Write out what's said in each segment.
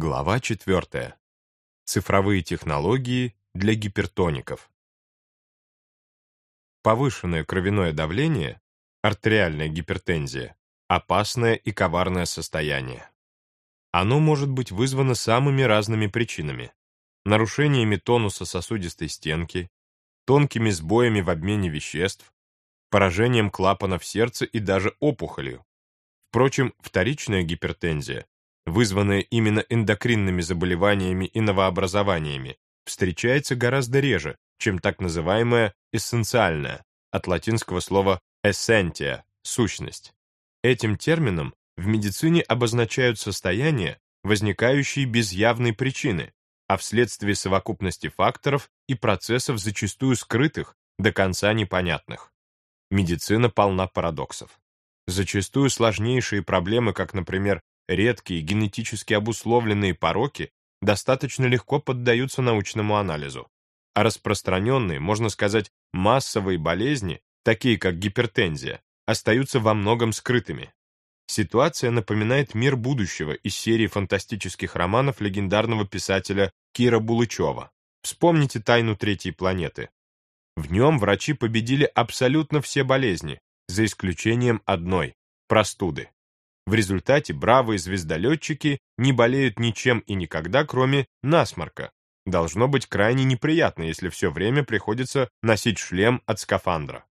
Глава 4. Цифровые технологии для гипертоников. Повышенное кровяное давление, артериальная гипертензия, опасное и коварное состояние. Оно может быть вызвано самыми разными причинами. Нарушениями тонуса сосудистой стенки, тонкими сбоями в обмене веществ, поражением клапанов сердца и даже опухолью. Впрочем, вторичная гипертензия вызванная именно эндокринными заболеваниями и новообразованиями, встречается гораздо реже, чем так называемая эссенциальная, от латинского слова essentia – сущность. Этим термином в медицине обозначают состояния, возникающие без явной причины, а вследствие совокупности факторов и процессов зачастую скрытых, до конца непонятных. Медицина полна парадоксов. Зачастую сложнейшие проблемы, как, например, редкие генетически обусловленные пороки достаточно легко поддаются научному анализу, а распространенные, можно сказать, массовые болезни, такие как гипертензия, остаются во многом скрытыми. Ситуация напоминает мир будущего из серии фантастических романов легендарного писателя Кира Булычева. Вспомните «Тайну третьей планеты». В нем врачи победили абсолютно все болезни, за исключением одной – простуды. В результате бравые звездолетчики не болеют ничем и никогда, кроме насморка. Должно быть крайне неприятно, если все время приходится носить шлем от скафандра.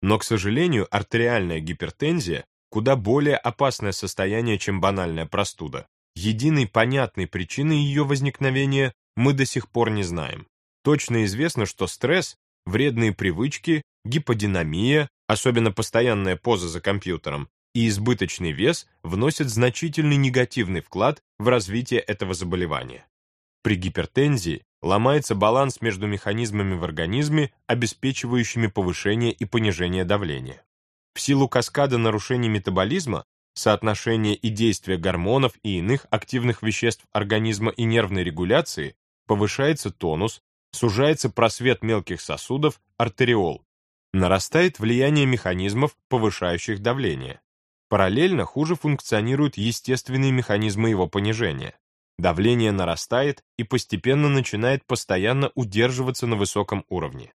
Но, к сожалению, артериальная гипертензия куда более опасное состояние, чем банальная простуда. Единой понятной причины ее возникновения мы до сих пор не знаем. Точно известно, что стресс, вредные привычки, гиподинамия, особенно постоянная поза за компьютером, и избыточный вес вносят значительный негативный вклад в развитие этого заболевания. При гипертензии ломается баланс между механизмами в организме, обеспечивающими повышение и понижение давления. В силу каскада нарушений метаболизма, соотношения и действия гормонов и иных активных веществ организма и нервной регуляции повышается тонус, сужается просвет мелких сосудов, артериол, нарастает влияние механизмов, повышающих давление. Параллельно хуже функционируют естественные механизмы его понижения. Давление нарастает и постепенно начинает постоянно удерживаться на высоком уровне.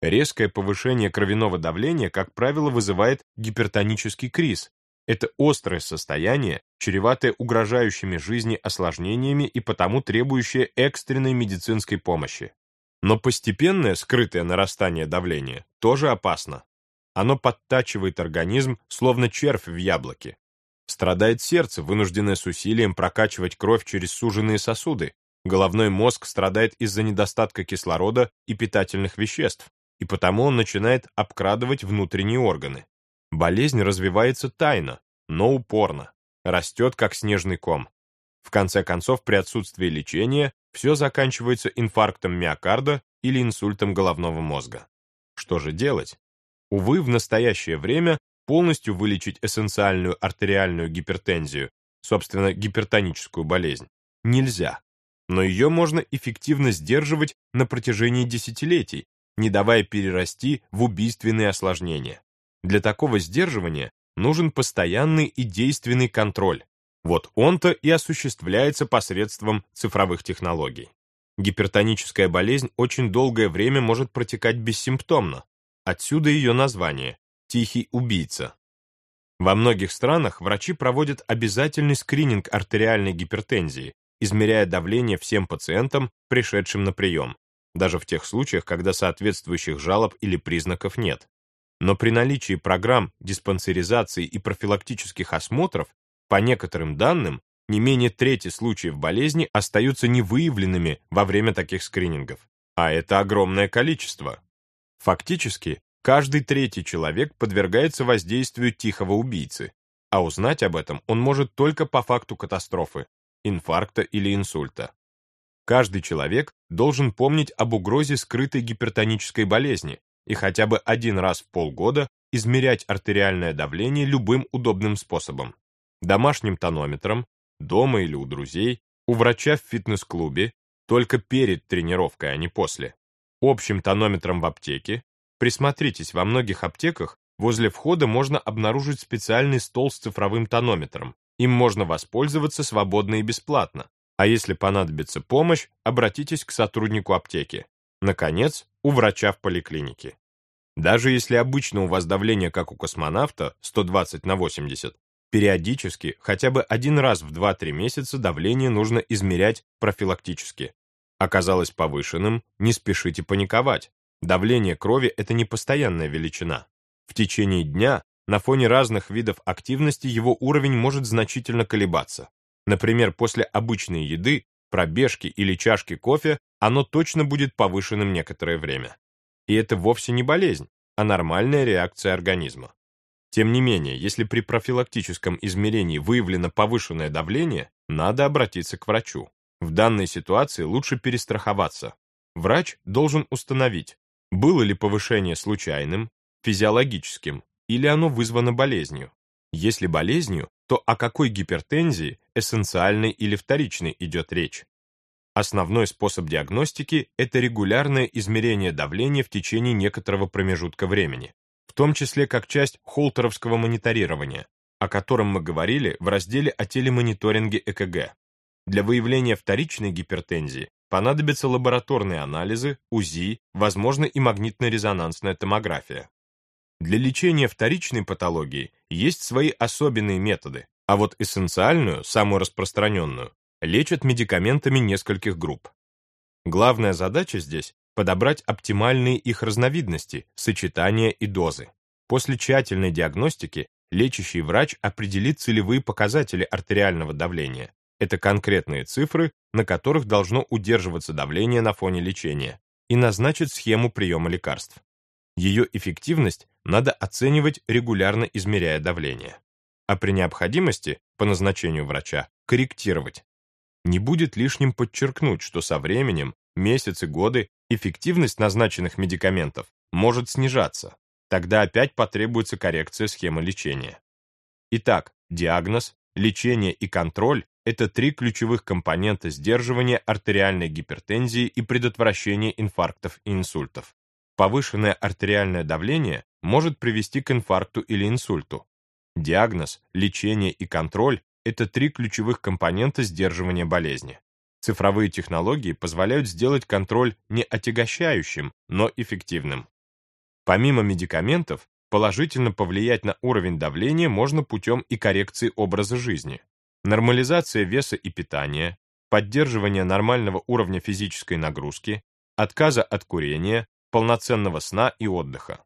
Резкое повышение кровяного давления, как правило, вызывает гипертонический криз. Это острое состояние, чреватое угрожающими жизни осложнениями и потому требующее экстренной медицинской помощи. Но постепенное скрытое нарастание давления тоже опасно. Оно подтачивает организм, словно червь в яблоке. Страдает сердце, вынужденное с усилием прокачивать кровь через суженные сосуды. Головной мозг страдает из-за недостатка кислорода и питательных веществ, и потому он начинает обкрадывать внутренние органы. Болезнь развивается тайно, но упорно, растет как снежный ком. В конце концов, при отсутствии лечения все заканчивается инфарктом миокарда или инсультом головного мозга. Что же делать? Увы, в настоящее время полностью вылечить эссенциальную артериальную гипертензию, собственно, гипертоническую болезнь, нельзя. Но ее можно эффективно сдерживать на протяжении десятилетий, не давая перерасти в убийственные осложнения. Для такого сдерживания нужен постоянный и действенный контроль. Вот он-то и осуществляется посредством цифровых технологий. Гипертоническая болезнь очень долгое время может протекать бессимптомно, Отсюда ее название – «Тихий убийца». Во многих странах врачи проводят обязательный скрининг артериальной гипертензии, измеряя давление всем пациентам, пришедшим на прием, даже в тех случаях, когда соответствующих жалоб или признаков нет. Но при наличии программ диспансеризации и профилактических осмотров, по некоторым данным, не менее трети случаев болезни остаются невыявленными во время таких скринингов. А это огромное количество. Фактически, каждый третий человек подвергается воздействию тихого убийцы, а узнать об этом он может только по факту катастрофы, инфаркта или инсульта. Каждый человек должен помнить об угрозе скрытой гипертонической болезни и хотя бы один раз в полгода измерять артериальное давление любым удобным способом. Домашним тонометром, дома или у друзей, у врача в фитнес-клубе, только перед тренировкой, а не после общим тонометром в аптеке. Присмотритесь, во многих аптеках возле входа можно обнаружить специальный стол с цифровым тонометром. Им можно воспользоваться свободно и бесплатно. А если понадобится помощь, обратитесь к сотруднику аптеки. Наконец, у врача в поликлинике. Даже если обычно у вас давление, как у космонавта, 120 на 80, периодически, хотя бы один раз в 2-3 месяца давление нужно измерять профилактически. Оказалось повышенным, не спешите паниковать. Давление крови – это не постоянная величина. В течение дня на фоне разных видов активности его уровень может значительно колебаться. Например, после обычной еды, пробежки или чашки кофе оно точно будет повышенным некоторое время. И это вовсе не болезнь, а нормальная реакция организма. Тем не менее, если при профилактическом измерении выявлено повышенное давление, надо обратиться к врачу. В данной ситуации лучше перестраховаться. Врач должен установить, было ли повышение случайным, физиологическим, или оно вызвано болезнью. Если болезнью, то о какой гипертензии, эссенциальной или вторичной, идет речь? Основной способ диагностики – это регулярное измерение давления в течение некоторого промежутка времени, в том числе как часть холтеровского мониторирования, о котором мы говорили в разделе о телемониторинге ЭКГ. Для выявления вторичной гипертензии понадобятся лабораторные анализы, УЗИ, возможно и магнитно-резонансная томография. Для лечения вторичной патологии есть свои особенные методы, а вот эссенциальную, самую распространенную, лечат медикаментами нескольких групп. Главная задача здесь – подобрать оптимальные их разновидности, сочетания и дозы. После тщательной диагностики лечащий врач определит целевые показатели артериального давления. Это конкретные цифры, на которых должно удерживаться давление на фоне лечения, и назначит схему приема лекарств. Ее эффективность надо оценивать, регулярно измеряя давление. А при необходимости, по назначению врача, корректировать. Не будет лишним подчеркнуть, что со временем, месяцы, годы, эффективность назначенных медикаментов может снижаться. Тогда опять потребуется коррекция схемы лечения. Итак, диагноз, лечение и контроль – это три ключевых компонента сдерживания артериальной гипертензии и предотвращения инфарктов и инсультов. Повышенное артериальное давление может привести к инфаркту или инсульту. Диагноз, лечение и контроль это три ключевых компонента сдерживания болезни. Цифровые технологии позволяют сделать контроль не отягощающим, но эффективным. Помимо медикаментов, положительно повлиять на уровень давления можно путем и коррекции образа жизни. Нормализация веса и питания, поддерживание нормального уровня физической нагрузки, отказа от курения, полноценного сна и отдыха.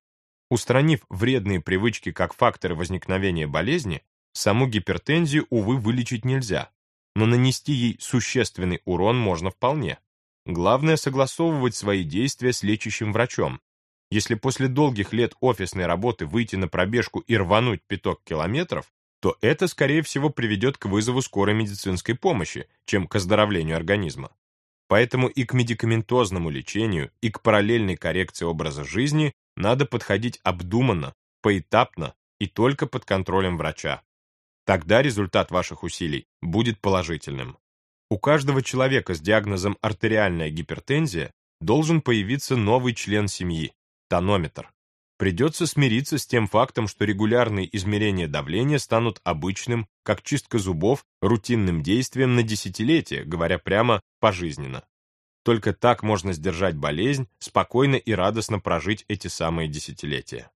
Устранив вредные привычки как факторы возникновения болезни, Саму гипертензию, увы, вылечить нельзя, но нанести ей существенный урон можно вполне. Главное согласовывать свои действия с лечащим врачом. Если после долгих лет офисной работы выйти на пробежку и рвануть пяток километров, то это, скорее всего, приведет к вызову скорой медицинской помощи, чем к оздоровлению организма. Поэтому и к медикаментозному лечению, и к параллельной коррекции образа жизни надо подходить обдуманно, поэтапно и только под контролем врача. Тогда результат ваших усилий будет положительным. У каждого человека с диагнозом артериальная гипертензия должен появиться новый член семьи – тонометр. Придется смириться с тем фактом, что регулярные измерения давления станут обычным, как чистка зубов, рутинным действием на десятилетия, говоря прямо, пожизненно. Только так можно сдержать болезнь, спокойно и радостно прожить эти самые десятилетия.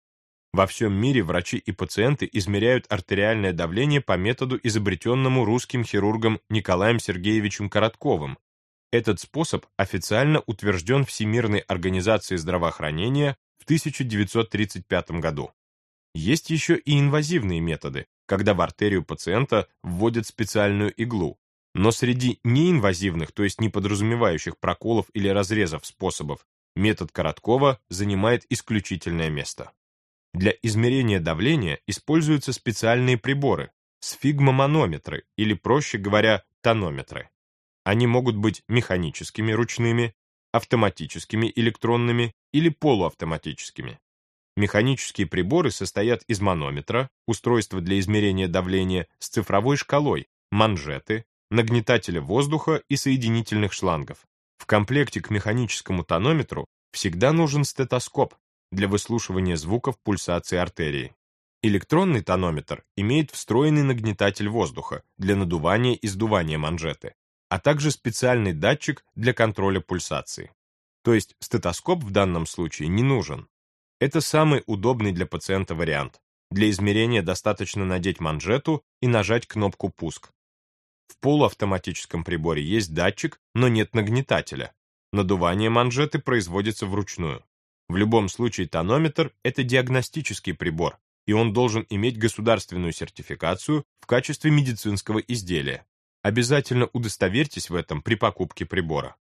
Во всем мире врачи и пациенты измеряют артериальное давление по методу, изобретенному русским хирургом Николаем Сергеевичем Коротковым. Этот способ официально утвержден Всемирной организацией здравоохранения в 1935 году. Есть еще и инвазивные методы, когда в артерию пациента вводят специальную иглу. Но среди неинвазивных, то есть не подразумевающих проколов или разрезов способов, метод Короткова занимает исключительное место. Для измерения давления используются специальные приборы, сфигмоманометры или, проще говоря, тонометры. Они могут быть механическими, ручными, автоматическими, электронными или полуавтоматическими. Механические приборы состоят из манометра, устройства для измерения давления с цифровой шкалой, манжеты, нагнетателя воздуха и соединительных шлангов. В комплекте к механическому тонометру всегда нужен стетоскоп, для выслушивания звуков пульсации артерии. Электронный тонометр имеет встроенный нагнетатель воздуха для надувания и сдувания манжеты. А также специальный датчик для контроля пульсации. То есть стетоскоп в данном случае не нужен. Это самый удобный для пациента вариант. Для измерения достаточно надеть манжету и нажать кнопку «Пуск». В полуавтоматическом приборе есть датчик, но нет нагнетателя. Надувание манжеты производится вручную. В любом случае тонометр – это диагностический прибор, и он должен иметь государственную сертификацию в качестве медицинского изделия. Обязательно удостоверьтесь в этом при покупке прибора.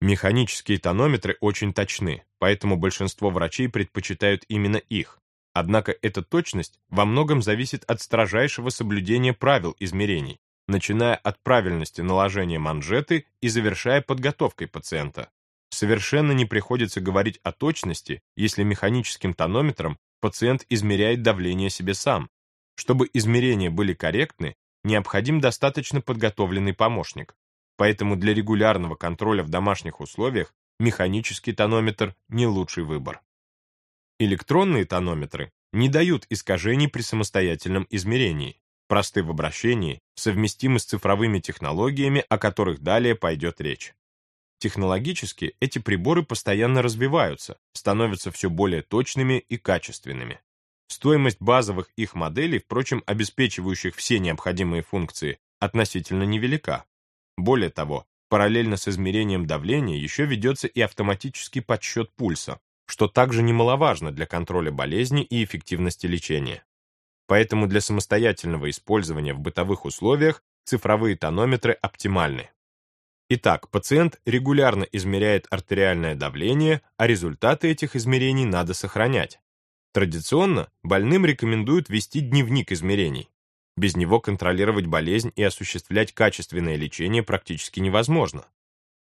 Механические тонометры очень точны, поэтому большинство врачей предпочитают именно их. Однако эта точность во многом зависит от строжайшего соблюдения правил измерений, начиная от правильности наложения манжеты и завершая подготовкой пациента. Совершенно не приходится говорить о точности, если механическим тонометром пациент измеряет давление себе сам. Чтобы измерения были корректны, необходим достаточно подготовленный помощник. Поэтому для регулярного контроля в домашних условиях механический тонометр не лучший выбор. Электронные тонометры не дают искажений при самостоятельном измерении, просты в обращении, совместимы с цифровыми технологиями, о которых далее пойдет речь. Технологически эти приборы постоянно развиваются, становятся все более точными и качественными. Стоимость базовых их моделей, впрочем, обеспечивающих все необходимые функции, относительно невелика. Более того, параллельно с измерением давления еще ведется и автоматический подсчет пульса, что также немаловажно для контроля болезни и эффективности лечения. Поэтому для самостоятельного использования в бытовых условиях цифровые тонометры оптимальны. Итак, пациент регулярно измеряет артериальное давление, а результаты этих измерений надо сохранять. Традиционно больным рекомендуют вести дневник измерений. Без него контролировать болезнь и осуществлять качественное лечение практически невозможно.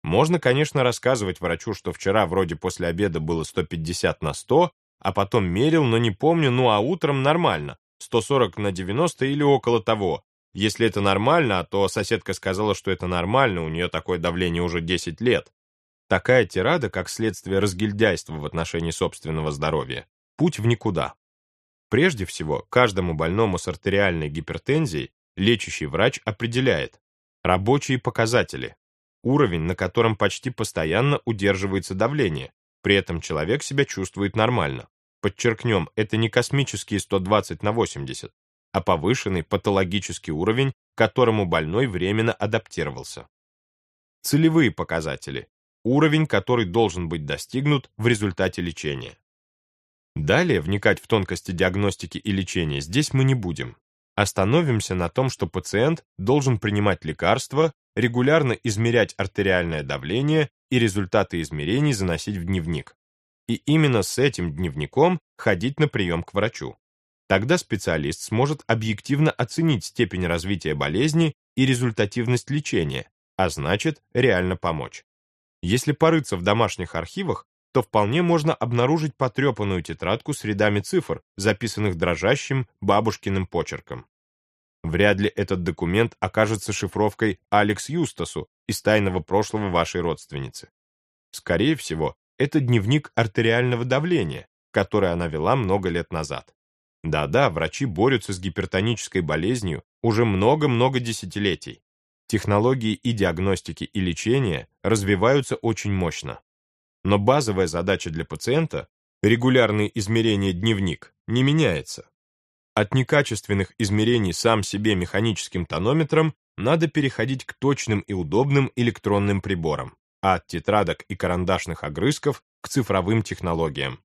Можно, конечно, рассказывать врачу, что вчера вроде после обеда было 150 на 100, а потом мерил, но не помню, ну а утром нормально, 140 на 90 или около того. Если это нормально, а то соседка сказала, что это нормально, у нее такое давление уже 10 лет. Такая тирада, как следствие разгильдяйства в отношении собственного здоровья, путь в никуда. Прежде всего, каждому больному с артериальной гипертензией лечащий врач определяет рабочие показатели, уровень, на котором почти постоянно удерживается давление, при этом человек себя чувствует нормально. Подчеркнем, это не космические 120 на 80, а повышенный патологический уровень, к которому больной временно адаптировался. Целевые показатели. Уровень, который должен быть достигнут в результате лечения. Далее вникать в тонкости диагностики и лечения здесь мы не будем. Остановимся на том, что пациент должен принимать лекарства, регулярно измерять артериальное давление и результаты измерений заносить в дневник и именно с этим дневником ходить на прием к врачу. Тогда специалист сможет объективно оценить степень развития болезни и результативность лечения, а значит, реально помочь. Если порыться в домашних архивах, то вполне можно обнаружить потрепанную тетрадку с рядами цифр, записанных дрожащим бабушкиным почерком. Вряд ли этот документ окажется шифровкой Алекс Юстасу из тайного прошлого вашей родственницы. Скорее всего, это дневник артериального давления, который она вела много лет назад. Да-да, врачи борются с гипертонической болезнью уже много-много десятилетий. Технологии и диагностики, и лечения развиваются очень мощно. Но базовая задача для пациента – регулярные измерения дневник – не меняется. От некачественных измерений сам себе механическим тонометром надо переходить к точным и удобным электронным приборам а от тетрадок и карандашных огрызков к цифровым технологиям.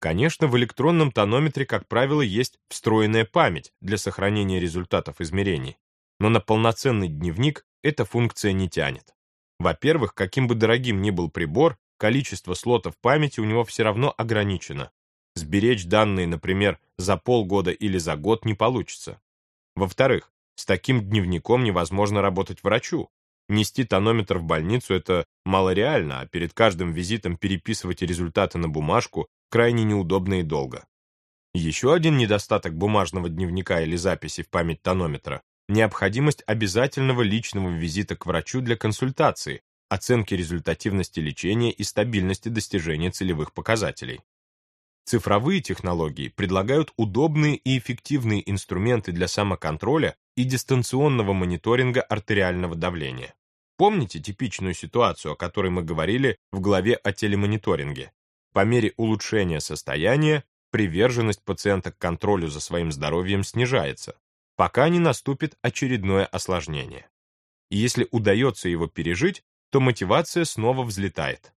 Конечно, в электронном тонометре, как правило, есть встроенная память для сохранения результатов измерений, но на полноценный дневник эта функция не тянет. Во-первых, каким бы дорогим ни был прибор, количество слотов памяти у него все равно ограничено. Сберечь данные, например, за полгода или за год не получится. Во-вторых, с таким дневником невозможно работать врачу, Нести тонометр в больницу – это малореально, а перед каждым визитом переписывать результаты на бумажку крайне неудобно и долго. Еще один недостаток бумажного дневника или записи в память тонометра – необходимость обязательного личного визита к врачу для консультации, оценки результативности лечения и стабильности достижения целевых показателей. Цифровые технологии предлагают удобные и эффективные инструменты для самоконтроля и дистанционного мониторинга артериального давления. Помните типичную ситуацию, о которой мы говорили в главе о телемониторинге? По мере улучшения состояния приверженность пациента к контролю за своим здоровьем снижается, пока не наступит очередное осложнение. И если удается его пережить, то мотивация снова взлетает.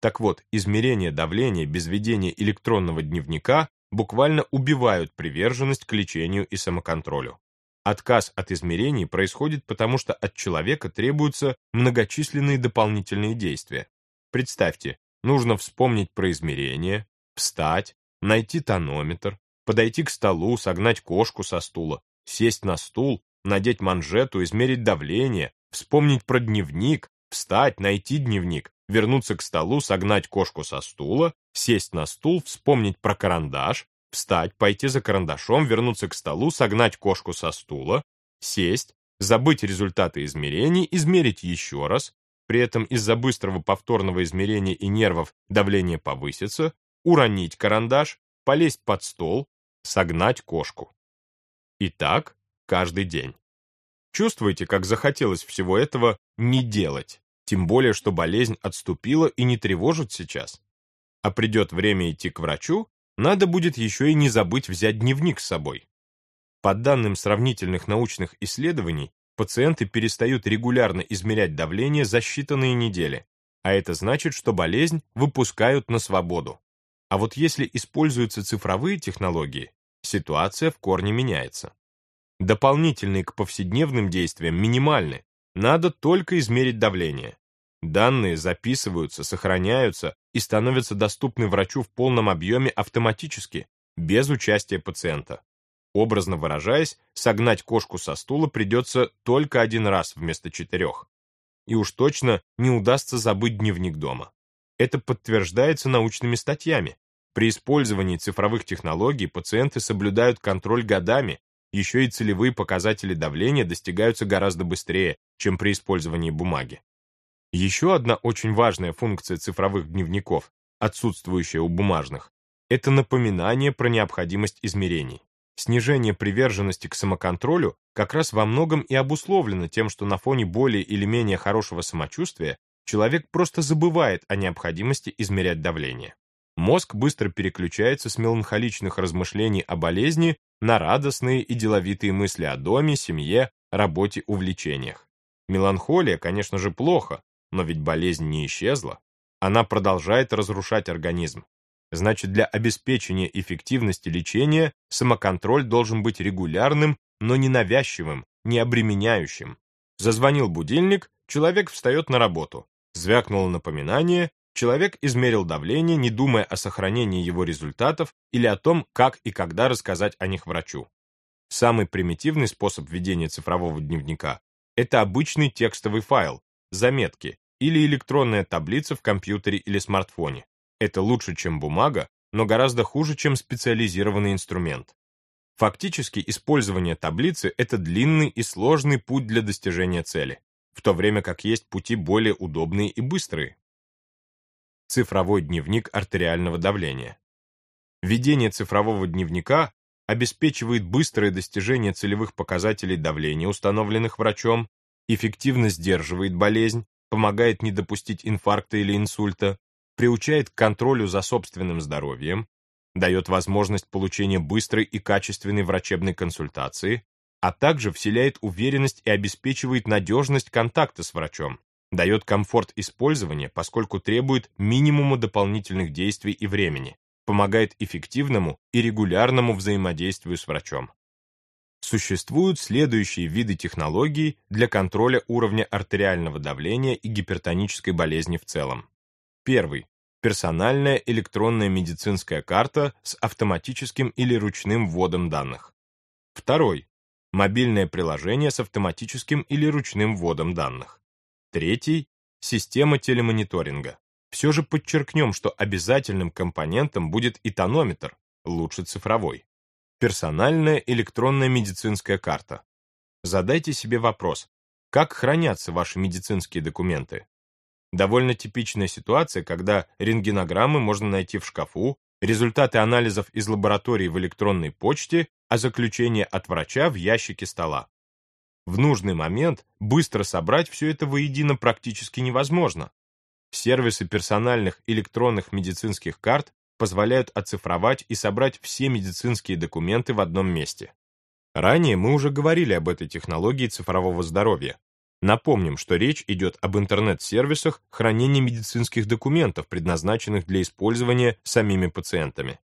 Так вот, измерение давления без ведения электронного дневника буквально убивают приверженность к лечению и самоконтролю. Отказ от измерений происходит потому, что от человека требуются многочисленные дополнительные действия. Представьте, нужно вспомнить про измерение, встать, найти тонометр, подойти к столу, согнать кошку со стула, сесть на стул, надеть манжету, измерить давление, вспомнить про дневник, встать, найти дневник, вернуться к столу, согнать кошку со стула, сесть на стул, вспомнить про карандаш, встать, пойти за карандашом, вернуться к столу, согнать кошку со стула, сесть, забыть результаты измерений, измерить еще раз, при этом из-за быстрого повторного измерения и нервов давление повысится, уронить карандаш, полезть под стол, согнать кошку. И так каждый день. Чувствуете, как захотелось всего этого не делать, тем более, что болезнь отступила и не тревожит сейчас. А придет время идти к врачу, надо будет еще и не забыть взять дневник с собой. По данным сравнительных научных исследований, пациенты перестают регулярно измерять давление за считанные недели, а это значит, что болезнь выпускают на свободу. А вот если используются цифровые технологии, ситуация в корне меняется. Дополнительные к повседневным действиям минимальны, надо только измерить давление. Данные записываются, сохраняются и становятся доступны врачу в полном объеме автоматически, без участия пациента. Образно выражаясь, согнать кошку со стула придется только один раз вместо четырех. И уж точно не удастся забыть дневник дома. Это подтверждается научными статьями. При использовании цифровых технологий пациенты соблюдают контроль годами, еще и целевые показатели давления достигаются гораздо быстрее, чем при использовании бумаги. Еще одна очень важная функция цифровых дневников, отсутствующая у бумажных, это напоминание про необходимость измерений. Снижение приверженности к самоконтролю как раз во многом и обусловлено тем, что на фоне более или менее хорошего самочувствия человек просто забывает о необходимости измерять давление. Мозг быстро переключается с меланхоличных размышлений о болезни на радостные и деловитые мысли о доме, семье, работе, увлечениях. Меланхолия, конечно же, плохо, но ведь болезнь не исчезла. Она продолжает разрушать организм. Значит, для обеспечения эффективности лечения самоконтроль должен быть регулярным, но не навязчивым, не обременяющим. Зазвонил будильник, человек встает на работу. Звякнуло напоминание, человек измерил давление, не думая о сохранении его результатов или о том, как и когда рассказать о них врачу. Самый примитивный способ ведения цифрового дневника – это обычный текстовый файл, заметки или электронная таблица в компьютере или смартфоне. Это лучше, чем бумага, но гораздо хуже, чем специализированный инструмент. Фактически использование таблицы – это длинный и сложный путь для достижения цели в то время как есть пути более удобные и быстрые. Цифровой дневник артериального давления. Ведение цифрового дневника обеспечивает быстрое достижение целевых показателей давления, установленных врачом, эффективно сдерживает болезнь, помогает не допустить инфаркта или инсульта, приучает к контролю за собственным здоровьем, дает возможность получения быстрой и качественной врачебной консультации, а также вселяет уверенность и обеспечивает надежность контакта с врачом, дает комфорт использования, поскольку требует минимума дополнительных действий и времени, помогает эффективному и регулярному взаимодействию с врачом. Существуют следующие виды технологий для контроля уровня артериального давления и гипертонической болезни в целом. Первый. Персональная электронная медицинская карта с автоматическим или ручным вводом данных. Второй мобильное приложение с автоматическим или ручным вводом данных. Третий – система телемониторинга. Все же подчеркнем, что обязательным компонентом будет и тонометр, лучше цифровой. Персональная электронная медицинская карта. Задайте себе вопрос, как хранятся ваши медицинские документы? Довольно типичная ситуация, когда рентгенограммы можно найти в шкафу, результаты анализов из лаборатории в электронной почте, а заключение от врача в ящике стола. В нужный момент быстро собрать все это воедино практически невозможно. Сервисы персональных электронных медицинских карт позволяют оцифровать и собрать все медицинские документы в одном месте. Ранее мы уже говорили об этой технологии цифрового здоровья. Напомним, что речь идет об интернет-сервисах хранения медицинских документов, предназначенных для использования самими пациентами.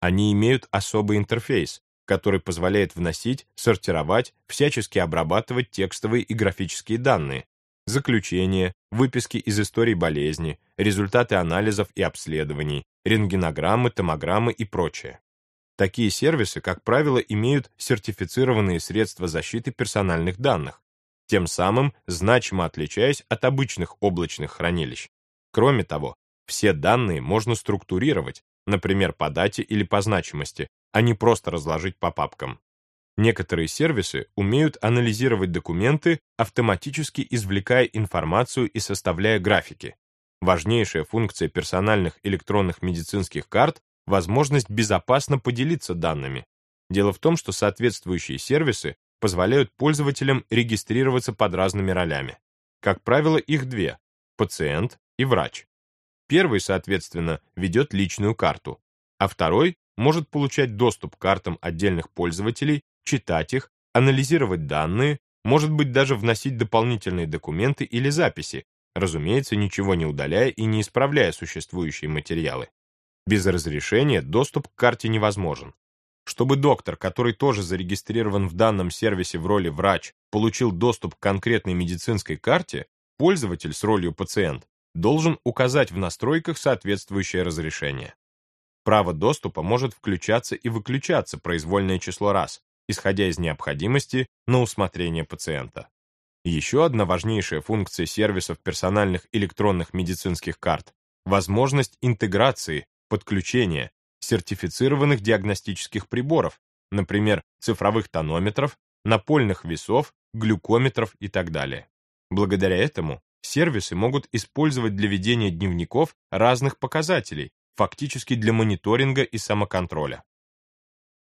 Они имеют особый интерфейс, который позволяет вносить, сортировать, всячески обрабатывать текстовые и графические данные, заключения, выписки из историй болезни, результаты анализов и обследований, рентгенограммы, томограммы и прочее. Такие сервисы, как правило, имеют сертифицированные средства защиты персональных данных, тем самым значимо отличаясь от обычных облачных хранилищ. Кроме того, все данные можно структурировать, например, по дате или по значимости, а не просто разложить по папкам. Некоторые сервисы умеют анализировать документы, автоматически извлекая информацию и составляя графики. Важнейшая функция персональных электронных медицинских карт – возможность безопасно поделиться данными. Дело в том, что соответствующие сервисы позволяют пользователям регистрироваться под разными ролями. Как правило, их две – пациент и врач. Первый, соответственно, ведет личную карту, а второй может получать доступ к картам отдельных пользователей, читать их, анализировать данные, может быть даже вносить дополнительные документы или записи, разумеется, ничего не удаляя и не исправляя существующие материалы. Без разрешения доступ к карте невозможен. Чтобы доктор, который тоже зарегистрирован в данном сервисе в роли врач, получил доступ к конкретной медицинской карте, пользователь с ролью пациент должен указать в настройках соответствующее разрешение. Право доступа может включаться и выключаться произвольное число раз, исходя из необходимости на усмотрение пациента. Еще одна важнейшая функция сервисов персональных электронных медицинских карт – возможность интеграции, подключения сертифицированных диагностических приборов, например, цифровых тонометров, напольных весов, глюкометров и так далее. Благодаря этому сервисы могут использовать для ведения дневников разных показателей, фактически для мониторинга и самоконтроля.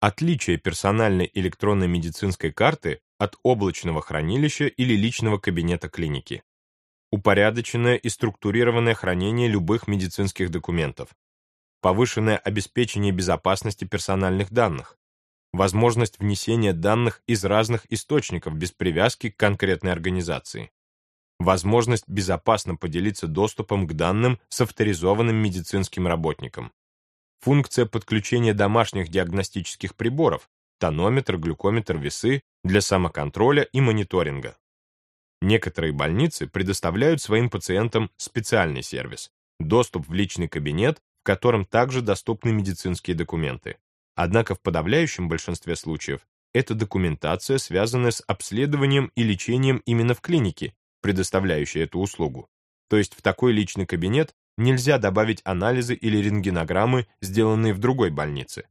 Отличие персональной электронной медицинской карты от облачного хранилища или личного кабинета клиники. Упорядоченное и структурированное хранение любых медицинских документов. Повышенное обеспечение безопасности персональных данных. Возможность внесения данных из разных источников без привязки к конкретной организации возможность безопасно поделиться доступом к данным с авторизованным медицинским работником, функция подключения домашних диагностических приборов, тонометр, глюкометр, весы для самоконтроля и мониторинга. Некоторые больницы предоставляют своим пациентам специальный сервис – доступ в личный кабинет, в котором также доступны медицинские документы. Однако в подавляющем большинстве случаев это документация, связанная с обследованием и лечением именно в клинике, предоставляющей эту услугу. То есть в такой личный кабинет нельзя добавить анализы или рентгенограммы, сделанные в другой больнице.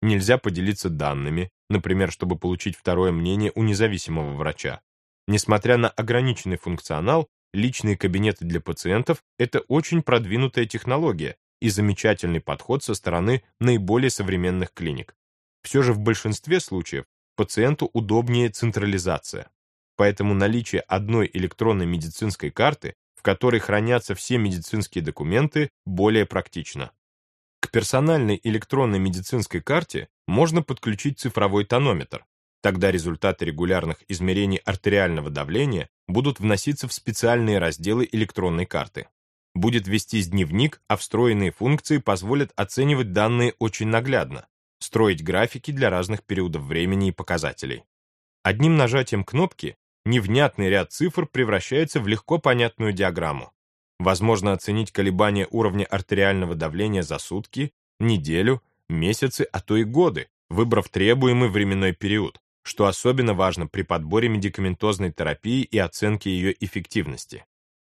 Нельзя поделиться данными, например, чтобы получить второе мнение у независимого врача. Несмотря на ограниченный функционал, личные кабинеты для пациентов – это очень продвинутая технология и замечательный подход со стороны наиболее современных клиник. Все же в большинстве случаев пациенту удобнее централизация поэтому наличие одной электронной медицинской карты, в которой хранятся все медицинские документы, более практично. К персональной электронной медицинской карте можно подключить цифровой тонометр. Тогда результаты регулярных измерений артериального давления будут вноситься в специальные разделы электронной карты. Будет вестись дневник, а встроенные функции позволят оценивать данные очень наглядно, строить графики для разных периодов времени и показателей. Одним нажатием кнопки невнятный ряд цифр превращается в легко понятную диаграмму. Возможно оценить колебания уровня артериального давления за сутки, неделю, месяцы, а то и годы, выбрав требуемый временной период, что особенно важно при подборе медикаментозной терапии и оценке ее эффективности.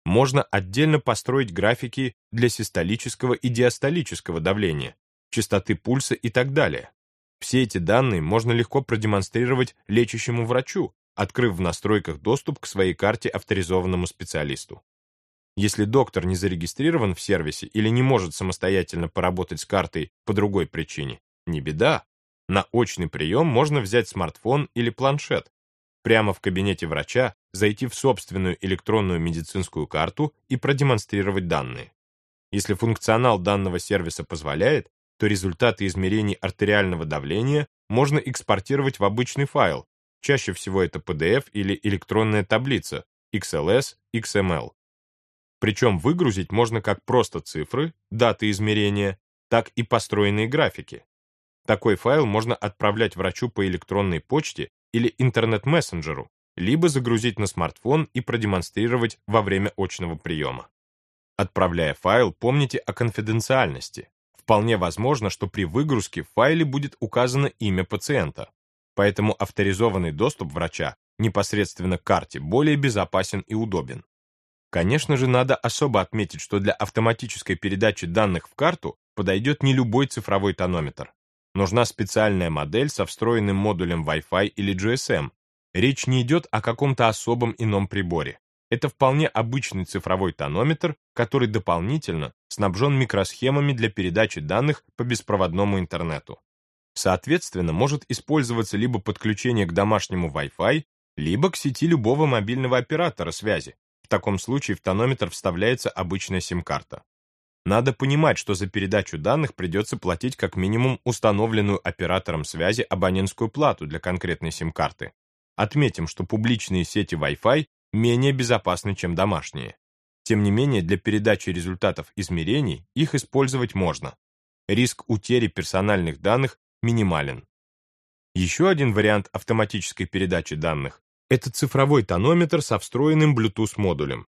Можно отдельно построить графики для систолического и диастолического давления, частоты пульса и так далее. Все эти данные можно легко продемонстрировать лечащему врачу, открыв в настройках доступ к своей карте авторизованному специалисту. Если доктор не зарегистрирован в сервисе или не может самостоятельно поработать с картой по другой причине, не беда. На очный прием можно взять смартфон или планшет. прямо в кабинете врача зайти в собственную электронную медицинскую карту и продемонстрировать данные. Если функционал данного сервиса позволяет, то результаты измерений артериального давления можно экспортировать в обычный файл, чаще всего это PDF или электронная таблица, XLS, XML. Причем выгрузить можно как просто цифры, даты измерения, так и построенные графики. Такой файл можно отправлять врачу по электронной почте или интернет-мессенджеру, либо загрузить на смартфон и продемонстрировать во время очного приема. Отправляя файл, помните о конфиденциальности. Вполне возможно, что при выгрузке в файле будет указано имя пациента, поэтому авторизованный доступ врача непосредственно к карте более безопасен и удобен. Конечно же, надо особо отметить, что для автоматической передачи данных в карту подойдет не любой цифровой тонометр. Нужна специальная модель со встроенным модулем Wi-Fi или GSM. Речь не идет о каком-то особом ином приборе. Это вполне обычный цифровой тонометр, который дополнительно снабжен микросхемами для передачи данных по беспроводному интернету. Соответственно, может использоваться либо подключение к домашнему Wi-Fi, либо к сети любого мобильного оператора связи. В таком случае в тонометр вставляется обычная сим-карта. Надо понимать, что за передачу данных придется платить как минимум установленную оператором связи абонентскую плату для конкретной сим-карты. Отметим, что публичные сети Wi-Fi менее безопасны, чем домашние. Тем не менее, для передачи результатов измерений их использовать можно. Риск утери персональных данных минимален. Еще один вариант автоматической передачи данных – это цифровой тонометр со встроенным Bluetooth-модулем.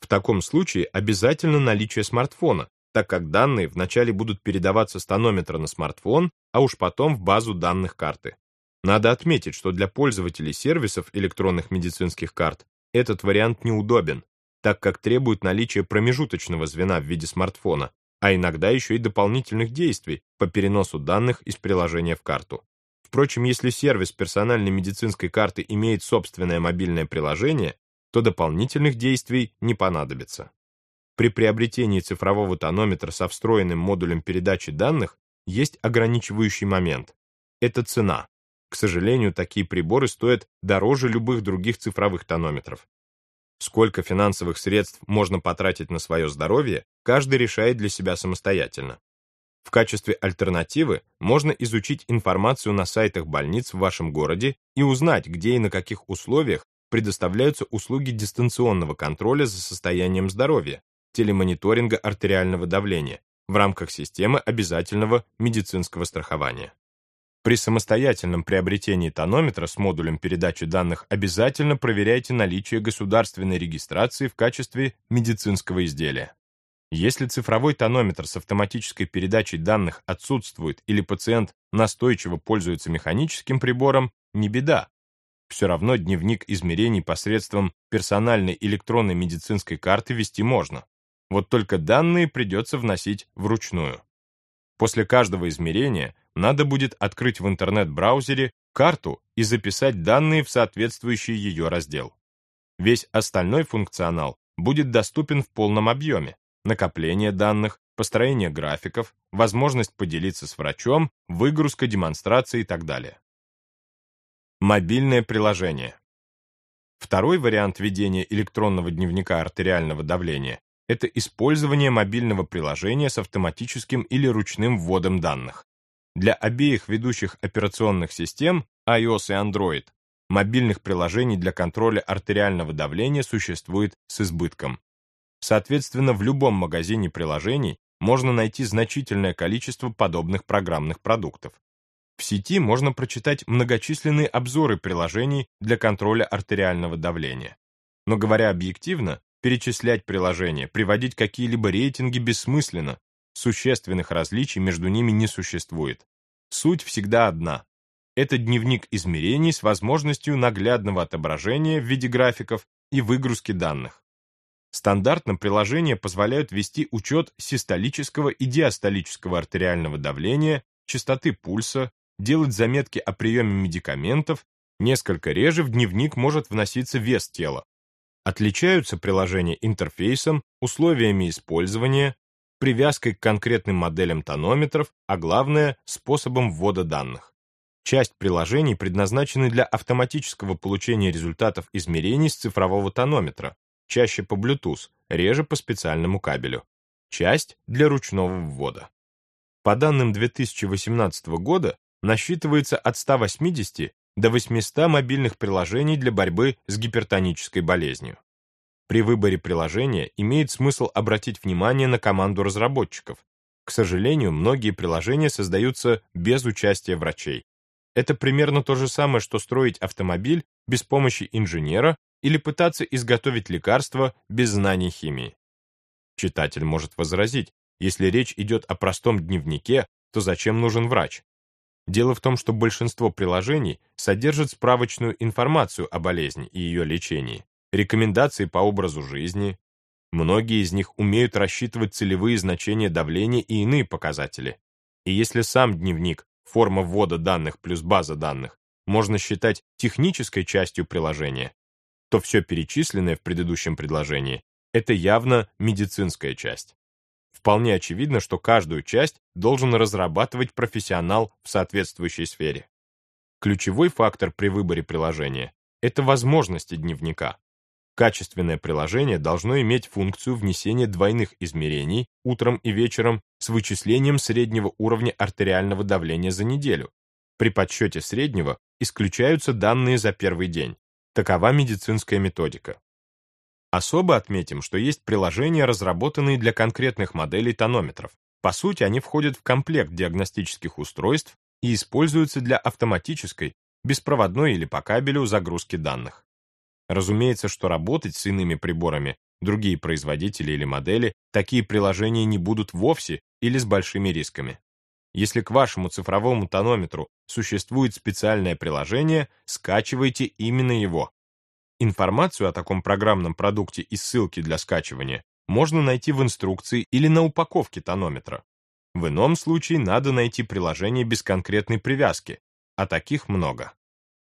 В таком случае обязательно наличие смартфона, так как данные вначале будут передаваться с тонометра на смартфон, а уж потом в базу данных карты. Надо отметить, что для пользователей сервисов электронных медицинских карт этот вариант неудобен, так как требует наличия промежуточного звена в виде смартфона, а иногда еще и дополнительных действий по переносу данных из приложения в карту. Впрочем, если сервис персональной медицинской карты имеет собственное мобильное приложение, то дополнительных действий не понадобится. При приобретении цифрового тонометра со встроенным модулем передачи данных есть ограничивающий момент. Это цена. К сожалению, такие приборы стоят дороже любых других цифровых тонометров. Сколько финансовых средств можно потратить на свое здоровье, каждый решает для себя самостоятельно. В качестве альтернативы можно изучить информацию на сайтах больниц в вашем городе и узнать, где и на каких условиях предоставляются услуги дистанционного контроля за состоянием здоровья, телемониторинга артериального давления в рамках системы обязательного медицинского страхования. При самостоятельном приобретении тонометра с модулем передачи данных обязательно проверяйте наличие государственной регистрации в качестве медицинского изделия. Если цифровой тонометр с автоматической передачей данных отсутствует или пациент настойчиво пользуется механическим прибором, не беда. Все равно дневник измерений посредством персональной электронной медицинской карты вести можно. Вот только данные придется вносить вручную. После каждого измерения надо будет открыть в интернет-браузере карту и записать данные в соответствующий ее раздел. Весь остальной функционал будет доступен в полном объеме. Накопление данных, построение графиков, возможность поделиться с врачом, выгрузка демонстрации и так далее. Мобильное приложение. Второй вариант ведения электронного дневника артериального давления – это использование мобильного приложения с автоматическим или ручным вводом данных. Для обеих ведущих операционных систем iOS и Android мобильных приложений для контроля артериального давления существует с избытком. Соответственно, в любом магазине приложений можно найти значительное количество подобных программных продуктов. В сети можно прочитать многочисленные обзоры приложений для контроля артериального давления. Но говоря объективно, перечислять приложения, приводить какие-либо рейтинги бессмысленно, Существенных различий между ними не существует. Суть всегда одна. Это дневник измерений с возможностью наглядного отображения в виде графиков и выгрузки данных. Стандартно приложения позволяют вести учет систолического и диастолического артериального давления, частоты пульса, делать заметки о приеме медикаментов, несколько реже в дневник может вноситься вес тела. Отличаются приложения интерфейсом, условиями использования, привязкой к конкретным моделям тонометров, а главное – способом ввода данных. Часть приложений предназначены для автоматического получения результатов измерений с цифрового тонометра, чаще по Bluetooth, реже по специальному кабелю. Часть для ручного ввода. По данным 2018 года насчитывается от 180 до 800 мобильных приложений для борьбы с гипертонической болезнью. При выборе приложения имеет смысл обратить внимание на команду разработчиков. К сожалению, многие приложения создаются без участия врачей. Это примерно то же самое, что строить автомобиль без помощи инженера или пытаться изготовить лекарство без знаний химии. Читатель может возразить, если речь идет о простом дневнике, то зачем нужен врач? Дело в том, что большинство приложений содержат справочную информацию о болезни и ее лечении, рекомендации по образу жизни. Многие из них умеют рассчитывать целевые значения давления и иные показатели. И если сам дневник, форма ввода данных плюс база данных, можно считать технической частью приложения, то все перечисленное в предыдущем предложении – это явно медицинская часть. Вполне очевидно, что каждую часть должен разрабатывать профессионал в соответствующей сфере. Ключевой фактор при выборе приложения – это возможности дневника. Качественное приложение должно иметь функцию внесения двойных измерений утром и вечером с вычислением среднего уровня артериального давления за неделю. При подсчете среднего исключаются данные за первый день. Такова медицинская методика. Особо отметим, что есть приложения, разработанные для конкретных моделей тонометров. По сути, они входят в комплект диагностических устройств и используются для автоматической, беспроводной или по кабелю загрузки данных. Разумеется, что работать с иными приборами, другие производители или модели, такие приложения не будут вовсе или с большими рисками. Если к вашему цифровому тонометру существует специальное приложение, скачивайте именно его. Информацию о таком программном продукте и ссылки для скачивания можно найти в инструкции или на упаковке тонометра. В ином случае надо найти приложение без конкретной привязки, а таких много.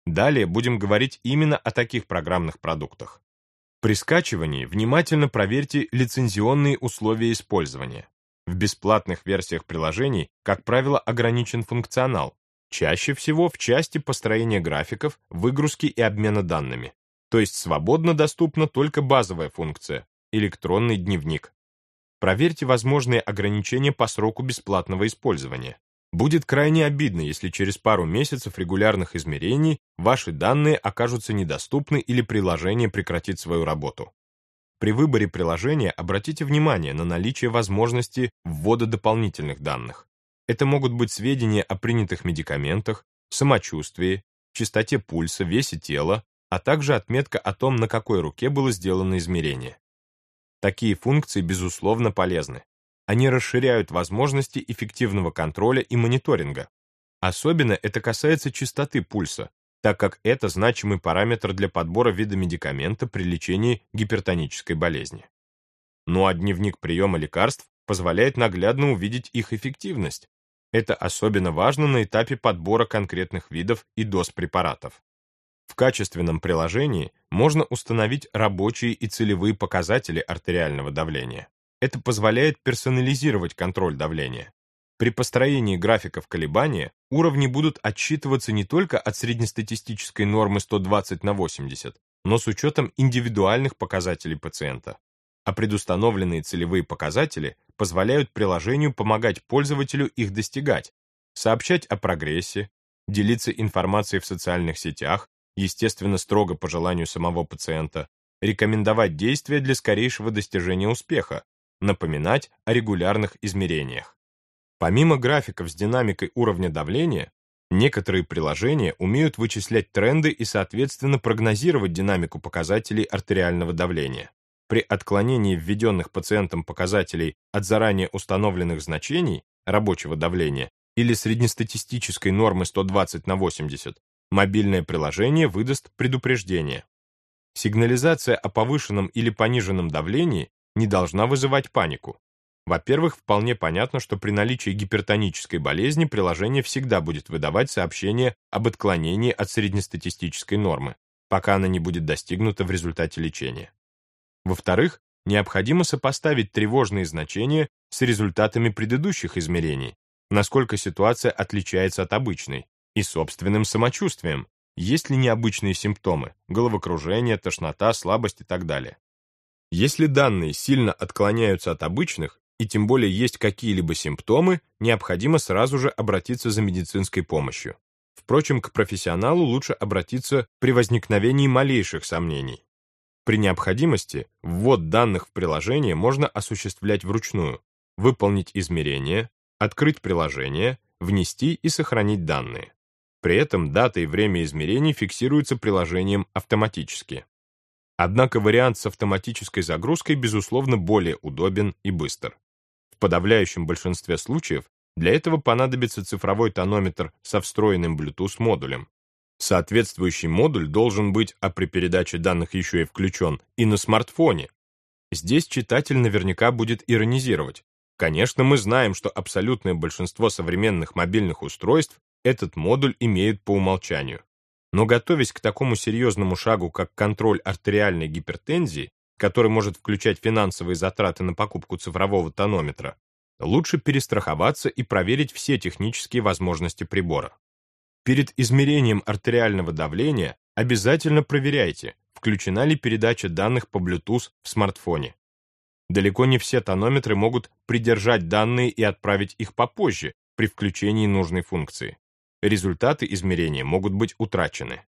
Далее будем говорить именно о таких программных продуктах. При скачивании внимательно проверьте лицензионные условия использования. В бесплатных версиях приложений, как правило, ограничен функционал, чаще всего в части построения графиков, выгрузки и обмена данными. То есть свободно доступна только базовая функция – электронный дневник. Проверьте возможные ограничения по сроку бесплатного использования. Будет крайне обидно, если через пару месяцев регулярных измерений ваши данные окажутся недоступны или приложение прекратит свою работу. При выборе приложения обратите внимание на наличие возможности ввода дополнительных данных. Это могут быть сведения о принятых медикаментах, самочувствии, частоте пульса, весе тела, а также отметка о том, на какой руке было сделано измерение. Такие функции, безусловно, полезны. Они расширяют возможности эффективного контроля и мониторинга. Особенно это касается частоты пульса, так как это значимый параметр для подбора вида медикамента при лечении гипертонической болезни. Ну а дневник приема лекарств позволяет наглядно увидеть их эффективность. Это особенно важно на этапе подбора конкретных видов и доз препаратов. В качественном приложении можно установить рабочие и целевые показатели артериального давления. Это позволяет персонализировать контроль давления. При построении графиков колебания уровни будут отсчитываться не только от среднестатистической нормы 120 на 80, но с учетом индивидуальных показателей пациента. А предустановленные целевые показатели позволяют приложению помогать пользователю их достигать, сообщать о прогрессе, делиться информацией в социальных сетях, естественно, строго по желанию самого пациента, рекомендовать действия для скорейшего достижения успеха, напоминать о регулярных измерениях. Помимо графиков с динамикой уровня давления, некоторые приложения умеют вычислять тренды и, соответственно, прогнозировать динамику показателей артериального давления. При отклонении введенных пациентом показателей от заранее установленных значений рабочего давления или среднестатистической нормы 120 на 80, мобильное приложение выдаст предупреждение. Сигнализация о повышенном или пониженном давлении не должна вызывать панику. Во-первых, вполне понятно, что при наличии гипертонической болезни приложение всегда будет выдавать сообщение об отклонении от среднестатистической нормы, пока она не будет достигнута в результате лечения. Во-вторых, необходимо сопоставить тревожные значения с результатами предыдущих измерений, насколько ситуация отличается от обычной, и собственным самочувствием, есть ли необычные симптомы, головокружение, тошнота, слабость и так далее. Если данные сильно отклоняются от обычных, и тем более есть какие-либо симптомы, необходимо сразу же обратиться за медицинской помощью. Впрочем, к профессионалу лучше обратиться при возникновении малейших сомнений. При необходимости ввод данных в приложение можно осуществлять вручную, выполнить измерения, открыть приложение, внести и сохранить данные. При этом дата и время измерений фиксируются приложением автоматически. Однако вариант с автоматической загрузкой, безусловно, более удобен и быстр. В подавляющем большинстве случаев для этого понадобится цифровой тонометр со встроенным Bluetooth-модулем. Соответствующий модуль должен быть, а при передаче данных еще и включен, и на смартфоне. Здесь читатель наверняка будет иронизировать. Конечно, мы знаем, что абсолютное большинство современных мобильных устройств этот модуль имеют по умолчанию. Но готовясь к такому серьезному шагу, как контроль артериальной гипертензии, который может включать финансовые затраты на покупку цифрового тонометра, лучше перестраховаться и проверить все технические возможности прибора. Перед измерением артериального давления обязательно проверяйте, включена ли передача данных по Bluetooth в смартфоне. Далеко не все тонометры могут придержать данные и отправить их попозже при включении нужной функции. Результаты измерения могут быть утрачены.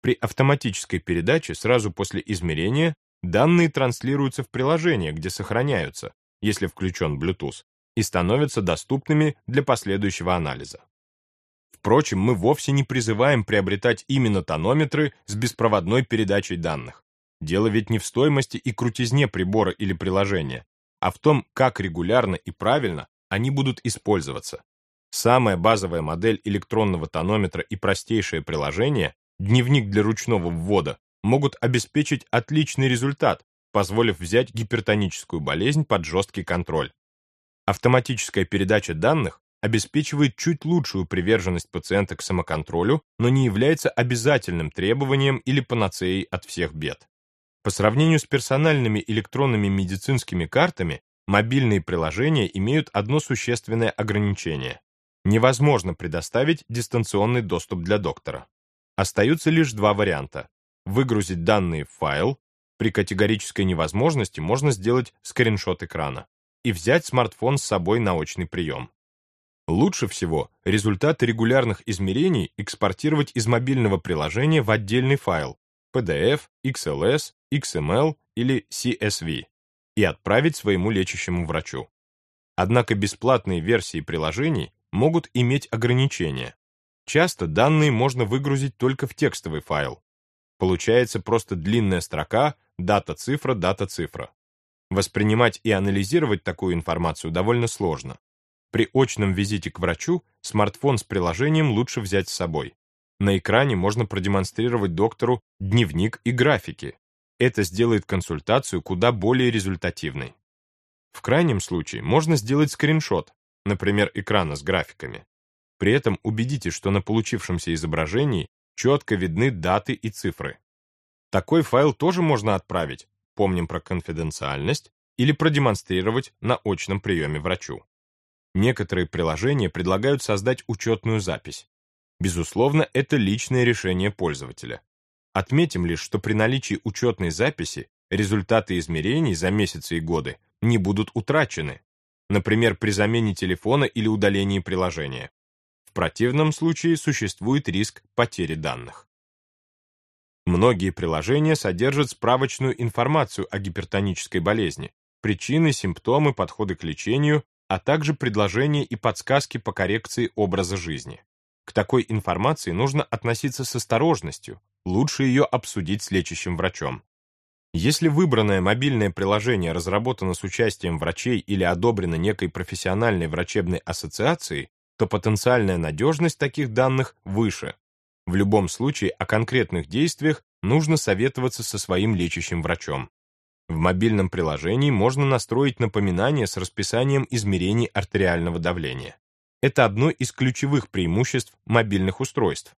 При автоматической передаче сразу после измерения данные транслируются в приложение, где сохраняются, если включен Bluetooth, и становятся доступными для последующего анализа. Впрочем, мы вовсе не призываем приобретать именно тонометры с беспроводной передачей данных. Дело ведь не в стоимости и крутизне прибора или приложения, а в том, как регулярно и правильно они будут использоваться. Самая базовая модель электронного тонометра и простейшее приложение, дневник для ручного ввода, могут обеспечить отличный результат, позволив взять гипертоническую болезнь под жесткий контроль. Автоматическая передача данных обеспечивает чуть лучшую приверженность пациента к самоконтролю, но не является обязательным требованием или панацеей от всех бед. По сравнению с персональными электронными медицинскими картами, мобильные приложения имеют одно существенное ограничение. Невозможно предоставить дистанционный доступ для доктора. Остаются лишь два варианта. Выгрузить данные в файл, при категорической невозможности можно сделать скриншот экрана, и взять смартфон с собой на очный прием. Лучше всего результаты регулярных измерений экспортировать из мобильного приложения в отдельный файл PDF, XLS, XML или CSV и отправить своему лечащему врачу. Однако бесплатные версии приложений могут иметь ограничения. Часто данные можно выгрузить только в текстовый файл. Получается просто длинная строка дата-цифра, дата-цифра. Воспринимать и анализировать такую информацию довольно сложно. При очном визите к врачу смартфон с приложением лучше взять с собой. На экране можно продемонстрировать доктору дневник и графики. Это сделает консультацию куда более результативной. В крайнем случае можно сделать скриншот, например, экрана с графиками. При этом убедитесь, что на получившемся изображении четко видны даты и цифры. Такой файл тоже можно отправить, помним про конфиденциальность, или продемонстрировать на очном приеме врачу. Некоторые приложения предлагают создать учетную запись. Безусловно, это личное решение пользователя. Отметим лишь, что при наличии учетной записи результаты измерений за месяцы и годы не будут утрачены, например, при замене телефона или удалении приложения. В противном случае существует риск потери данных. Многие приложения содержат справочную информацию о гипертонической болезни, причины, симптомы, подходы к лечению, а также предложения и подсказки по коррекции образа жизни. К такой информации нужно относиться с осторожностью, лучше ее обсудить с лечащим врачом. Если выбранное мобильное приложение разработано с участием врачей или одобрено некой профессиональной врачебной ассоциацией, то потенциальная надежность таких данных выше. В любом случае о конкретных действиях нужно советоваться со своим лечащим врачом. В мобильном приложении можно настроить напоминание с расписанием измерений артериального давления. Это одно из ключевых преимуществ мобильных устройств.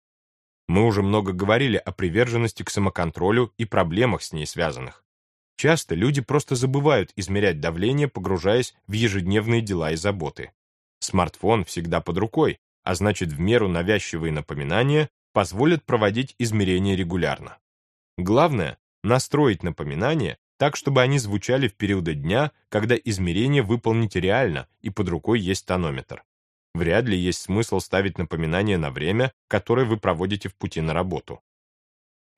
Мы уже много говорили о приверженности к самоконтролю и проблемах с ней связанных. Часто люди просто забывают измерять давление, погружаясь в ежедневные дела и заботы. Смартфон всегда под рукой, а значит в меру навязчивые напоминания, позволят проводить измерения регулярно. Главное – настроить напоминания так, чтобы они звучали в периоды дня, когда измерение выполнить реально и под рукой есть тонометр. Вряд ли есть смысл ставить напоминание на время, которое вы проводите в пути на работу.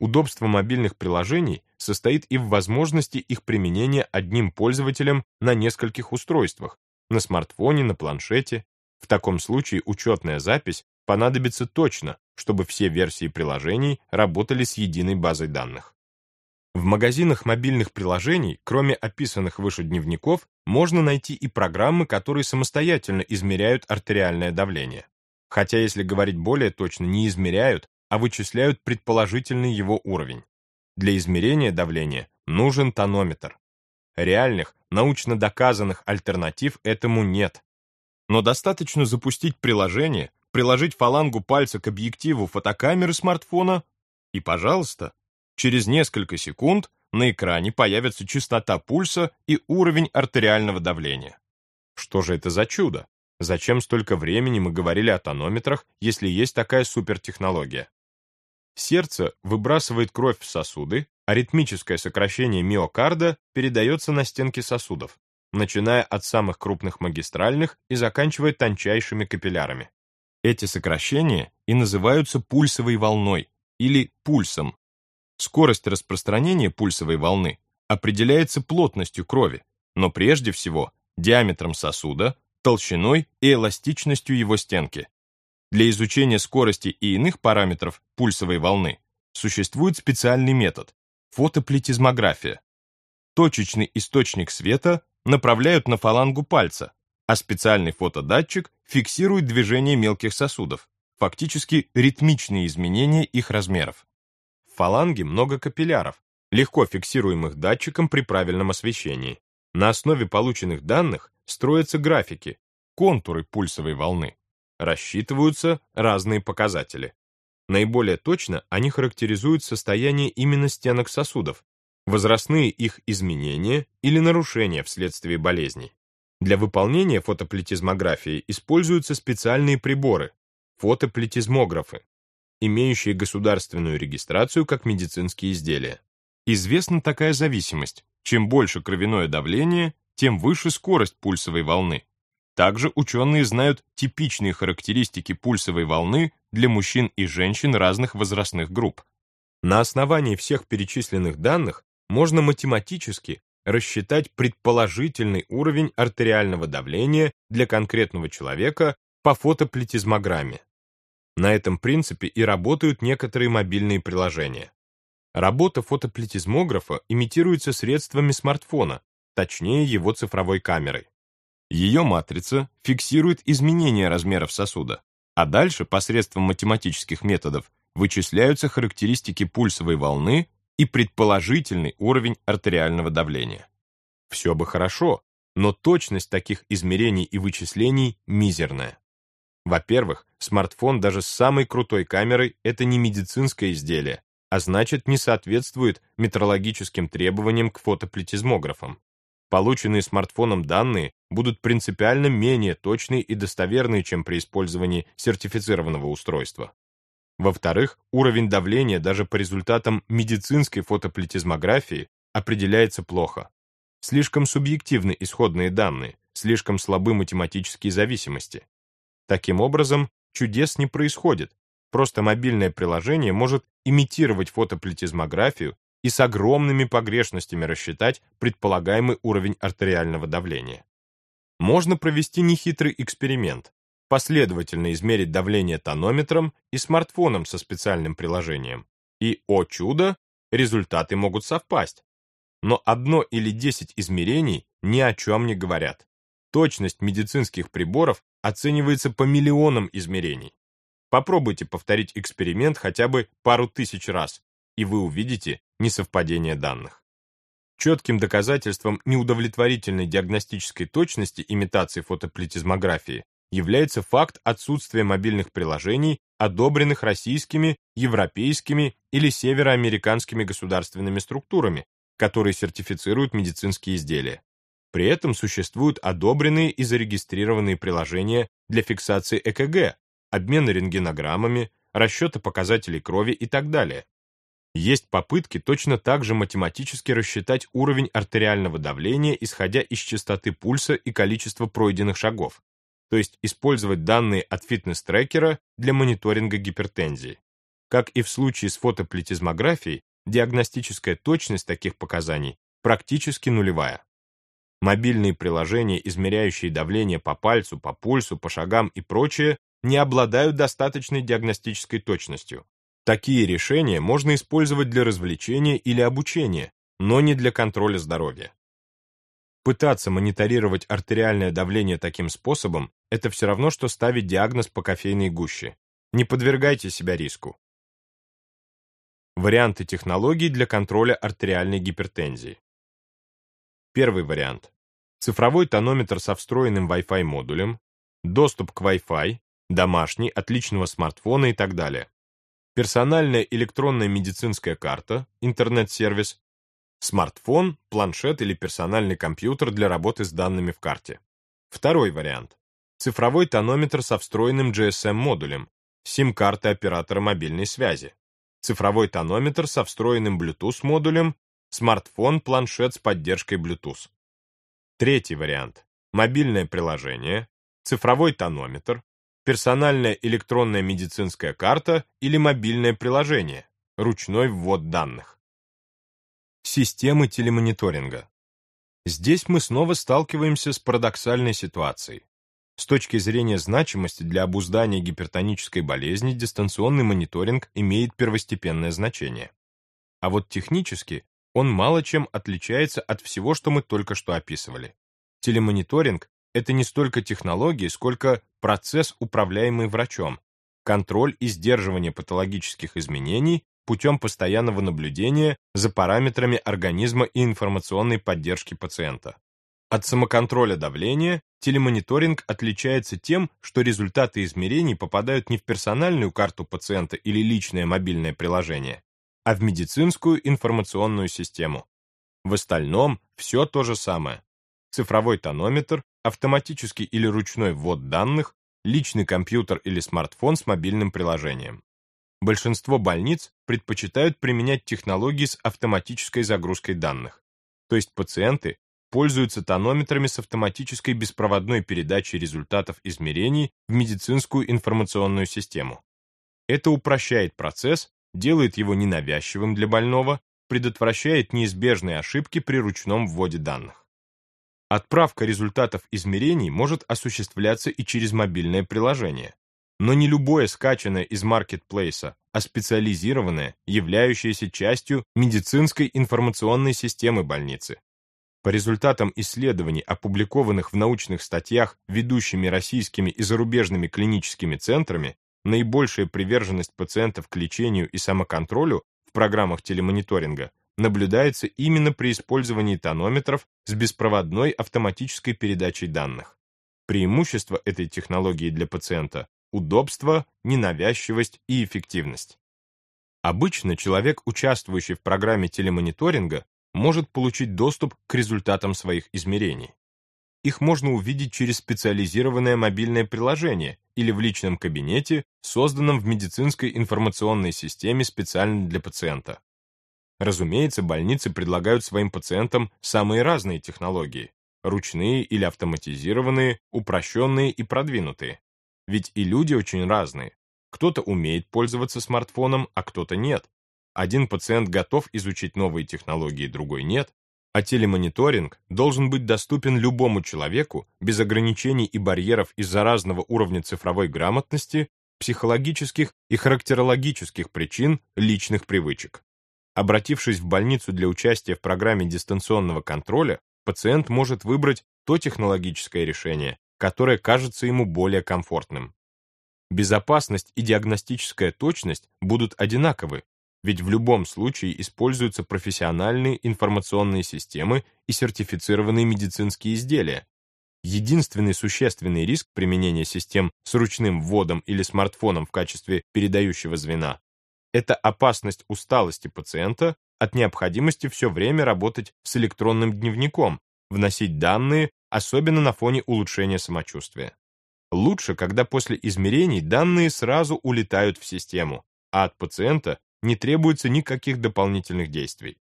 Удобство мобильных приложений состоит и в возможности их применения одним пользователем на нескольких устройствах, на смартфоне, на планшете. В таком случае учетная запись понадобится точно, чтобы все версии приложений работали с единой базой данных. В магазинах мобильных приложений, кроме описанных выше дневников, можно найти и программы, которые самостоятельно измеряют артериальное давление. Хотя, если говорить более точно, не измеряют, а вычисляют предположительный его уровень. Для измерения давления нужен тонометр. Реальных, научно доказанных альтернатив этому нет. Но достаточно запустить приложение, приложить фалангу пальца к объективу фотокамеры смартфона, и, пожалуйста, через несколько секунд на экране появится частота пульса и уровень артериального давления. Что же это за чудо? Зачем столько времени мы говорили о тонометрах, если есть такая супертехнология? Сердце выбрасывает кровь в сосуды, а ритмическое сокращение миокарда передается на стенки сосудов, начиная от самых крупных магистральных и заканчивая тончайшими капиллярами. Эти сокращения и называются пульсовой волной или пульсом. Скорость распространения пульсовой волны определяется плотностью крови, но прежде всего диаметром сосуда, толщиной и эластичностью его стенки. Для изучения скорости и иных параметров пульсовой волны существует специальный метод – фотоплетизмография. Точечный источник света направляют на фалангу пальца, а специальный фотодатчик фиксирует движение мелких сосудов, фактически ритмичные изменения их размеров. Фаланге много капилляров, легко фиксируемых датчиком при правильном освещении. На основе полученных данных строятся графики, контуры пульсовой волны. Рассчитываются разные показатели. Наиболее точно они характеризуют состояние именно стенок сосудов, возрастные их изменения или нарушения вследствие болезней. Для выполнения фотоплетизмографии используются специальные приборы – фотоплетизмографы, имеющие государственную регистрацию как медицинские изделия. Известна такая зависимость. Чем больше кровяное давление, тем выше скорость пульсовой волны. Также ученые знают типичные характеристики пульсовой волны для мужчин и женщин разных возрастных групп. На основании всех перечисленных данных можно математически рассчитать предположительный уровень артериального давления для конкретного человека по фотоплетизмограмме. На этом принципе и работают некоторые мобильные приложения. Работа фотоплетизмографа имитируется средствами смартфона, точнее его цифровой камерой. Ее матрица фиксирует изменения размеров сосуда, а дальше посредством математических методов вычисляются характеристики пульсовой волны и предположительный уровень артериального давления. Все бы хорошо, но точность таких измерений и вычислений мизерная. Во-первых, смартфон даже с самой крутой камерой – это не медицинское изделие, а значит не соответствует метрологическим требованиям к фотоплетизмографам. Полученные смартфоном данные будут принципиально менее точные и достоверные, чем при использовании сертифицированного устройства. Во-вторых, уровень давления даже по результатам медицинской фотоплетизмографии определяется плохо. Слишком субъективны исходные данные, слишком слабы математические зависимости. Таким образом, чудес не происходит, просто мобильное приложение может имитировать фотоплетизмографию и с огромными погрешностями рассчитать предполагаемый уровень артериального давления. Можно провести нехитрый эксперимент, последовательно измерить давление тонометром и смартфоном со специальным приложением. И, о чудо, результаты могут совпасть. Но одно или десять измерений ни о чем не говорят. Точность медицинских приборов оценивается по миллионам измерений. Попробуйте повторить эксперимент хотя бы пару тысяч раз, и вы увидите несовпадение данных. Четким доказательством неудовлетворительной диагностической точности имитации фотоплетизмографии является факт отсутствия мобильных приложений, одобренных российскими, европейскими или североамериканскими государственными структурами, которые сертифицируют медицинские изделия. При этом существуют одобренные и зарегистрированные приложения для фиксации ЭКГ, обмена рентгенограммами, расчета показателей крови и так далее. Есть попытки точно так же математически рассчитать уровень артериального давления, исходя из частоты пульса и количества пройденных шагов, то есть использовать данные от фитнес-трекера для мониторинга гипертензии. Как и в случае с фотоплетизмографией, диагностическая точность таких показаний практически нулевая. Мобильные приложения, измеряющие давление по пальцу, по пульсу, по шагам и прочее, не обладают достаточной диагностической точностью. Такие решения можно использовать для развлечения или обучения, но не для контроля здоровья. Пытаться мониторировать артериальное давление таким способом – это все равно, что ставить диагноз по кофейной гуще. Не подвергайте себя риску. Варианты технологий для контроля артериальной гипертензии. Первый вариант. Цифровой тонометр со встроенным Wi-Fi модулем, доступ к Wi-Fi, домашний, отличного смартфона и так далее. Персональная электронная медицинская карта, интернет-сервис, смартфон, планшет или персональный компьютер для работы с данными в карте. Второй вариант. Цифровой тонометр со встроенным GSM-модулем, сим-карты оператора мобильной связи, цифровой тонометр со встроенным Bluetooth-модулем, смартфон, планшет с поддержкой Bluetooth. Третий вариант. Мобильное приложение, цифровой тонометр, персональная электронная медицинская карта или мобильное приложение, ручной ввод данных. Системы телемониторинга. Здесь мы снова сталкиваемся с парадоксальной ситуацией. С точки зрения значимости для обуздания гипертонической болезни дистанционный мониторинг имеет первостепенное значение. А вот технически он мало чем отличается от всего, что мы только что описывали. Телемониторинг — это не столько технологии, сколько процесс, управляемый врачом, контроль и сдерживание патологических изменений путем постоянного наблюдения за параметрами организма и информационной поддержки пациента. От самоконтроля давления телемониторинг отличается тем, что результаты измерений попадают не в персональную карту пациента или личное мобильное приложение, а в медицинскую информационную систему. В остальном все то же самое. Цифровой тонометр, автоматический или ручной ввод данных, личный компьютер или смартфон с мобильным приложением. Большинство больниц предпочитают применять технологии с автоматической загрузкой данных. То есть пациенты пользуются тонометрами с автоматической беспроводной передачей результатов измерений в медицинскую информационную систему. Это упрощает процесс, делает его ненавязчивым для больного, предотвращает неизбежные ошибки при ручном вводе данных. Отправка результатов измерений может осуществляться и через мобильное приложение. Но не любое скачанное из маркетплейса, а специализированное, являющееся частью медицинской информационной системы больницы, по результатам исследований, опубликованных в научных статьях ведущими российскими и зарубежными клиническими центрами, наибольшая приверженность пациентов к лечению и самоконтролю в программах телемониторинга наблюдается именно при использовании тонометров с беспроводной автоматической передачей данных. Преимущество этой технологии для пациента – удобство, ненавязчивость и эффективность. Обычно человек, участвующий в программе телемониторинга, может получить доступ к результатам своих измерений. Их можно увидеть через специализированное мобильное приложение или в личном кабинете, созданном в медицинской информационной системе специально для пациента. Разумеется, больницы предлагают своим пациентам самые разные технологии – ручные или автоматизированные, упрощенные и продвинутые. Ведь и люди очень разные. Кто-то умеет пользоваться смартфоном, а кто-то нет. Один пациент готов изучить новые технологии, другой нет, а телемониторинг должен быть доступен любому человеку без ограничений и барьеров из-за разного уровня цифровой грамотности, психологических и характерологических причин личных привычек. Обратившись в больницу для участия в программе дистанционного контроля, пациент может выбрать то технологическое решение, которое кажется ему более комфортным. Безопасность и диагностическая точность будут одинаковы, ведь в любом случае используются профессиональные информационные системы и сертифицированные медицинские изделия. Единственный существенный риск применения систем с ручным вводом или смартфоном в качестве передающего звена – это опасность усталости пациента от необходимости все время работать с электронным дневником, вносить данные, особенно на фоне улучшения самочувствия. Лучше, когда после измерений данные сразу улетают в систему, а от пациента не требуется никаких дополнительных действий.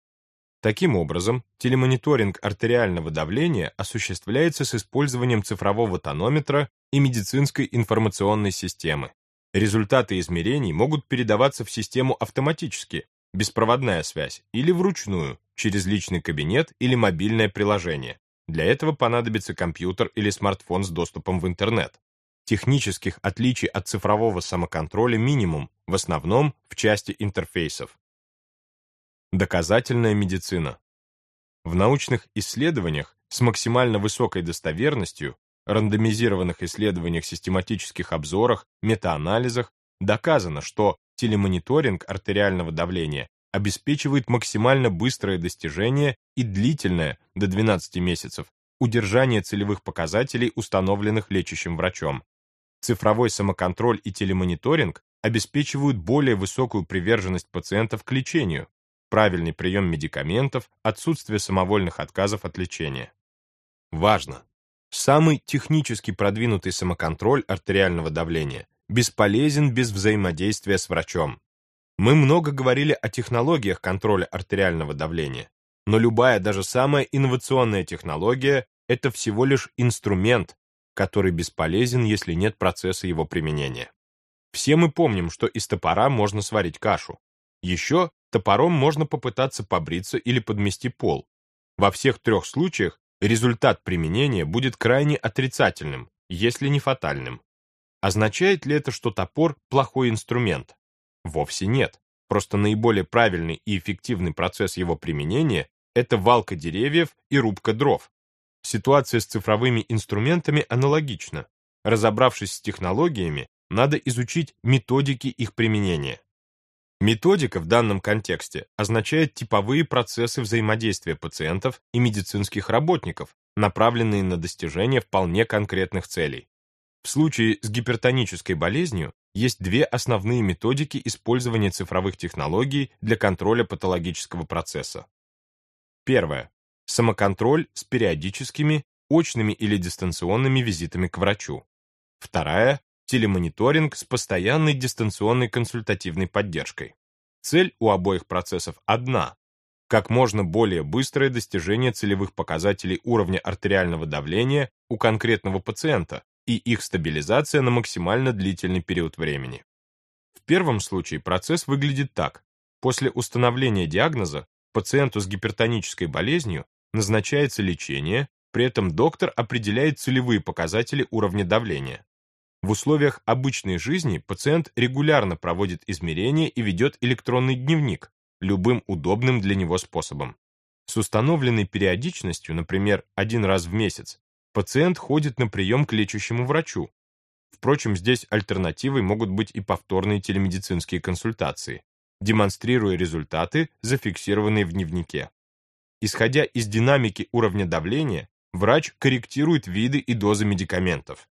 Таким образом, телемониторинг артериального давления осуществляется с использованием цифрового тонометра и медицинской информационной системы. Результаты измерений могут передаваться в систему автоматически, беспроводная связь, или вручную, через личный кабинет или мобильное приложение. Для этого понадобится компьютер или смартфон с доступом в интернет. Технических отличий от цифрового самоконтроля минимум, в основном в части интерфейсов. Доказательная медицина. В научных исследованиях с максимально высокой достоверностью, рандомизированных исследованиях, систематических обзорах, метаанализах доказано, что телемониторинг артериального давления обеспечивает максимально быстрое достижение и длительное, до 12 месяцев, удержание целевых показателей, установленных лечащим врачом. Цифровой самоконтроль и телемониторинг обеспечивают более высокую приверженность пациентов к лечению, правильный прием медикаментов, отсутствие самовольных отказов от лечения. Важно! Самый технически продвинутый самоконтроль артериального давления бесполезен без взаимодействия с врачом. Мы много говорили о технологиях контроля артериального давления, но любая, даже самая инновационная технология – это всего лишь инструмент, который бесполезен, если нет процесса его применения. Все мы помним, что из топора можно сварить кашу. Еще топором можно попытаться побриться или подмести пол. Во всех трех случаях результат применения будет крайне отрицательным, если не фатальным. Означает ли это, что топор – плохой инструмент? Вовсе нет. Просто наиболее правильный и эффективный процесс его применения – это валка деревьев и рубка дров. Ситуация с цифровыми инструментами аналогична. Разобравшись с технологиями, надо изучить методики их применения. Методика в данном контексте означает типовые процессы взаимодействия пациентов и медицинских работников, направленные на достижение вполне конкретных целей. В случае с гипертонической болезнью есть две основные методики использования цифровых технологий для контроля патологического процесса. Первое. Самоконтроль с периодическими, очными или дистанционными визитами к врачу. Вторая телемониторинг с постоянной дистанционной консультативной поддержкой. Цель у обоих процессов одна – как можно более быстрое достижение целевых показателей уровня артериального давления у конкретного пациента и их стабилизация на максимально длительный период времени. В первом случае процесс выглядит так. После установления диагноза пациенту с гипертонической болезнью назначается лечение, при этом доктор определяет целевые показатели уровня давления. В условиях обычной жизни пациент регулярно проводит измерения и ведет электронный дневник, любым удобным для него способом. С установленной периодичностью, например, один раз в месяц, пациент ходит на прием к лечащему врачу. Впрочем, здесь альтернативой могут быть и повторные телемедицинские консультации, демонстрируя результаты, зафиксированные в дневнике. Исходя из динамики уровня давления, врач корректирует виды и дозы медикаментов.